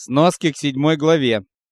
Сноски к седьмой главе.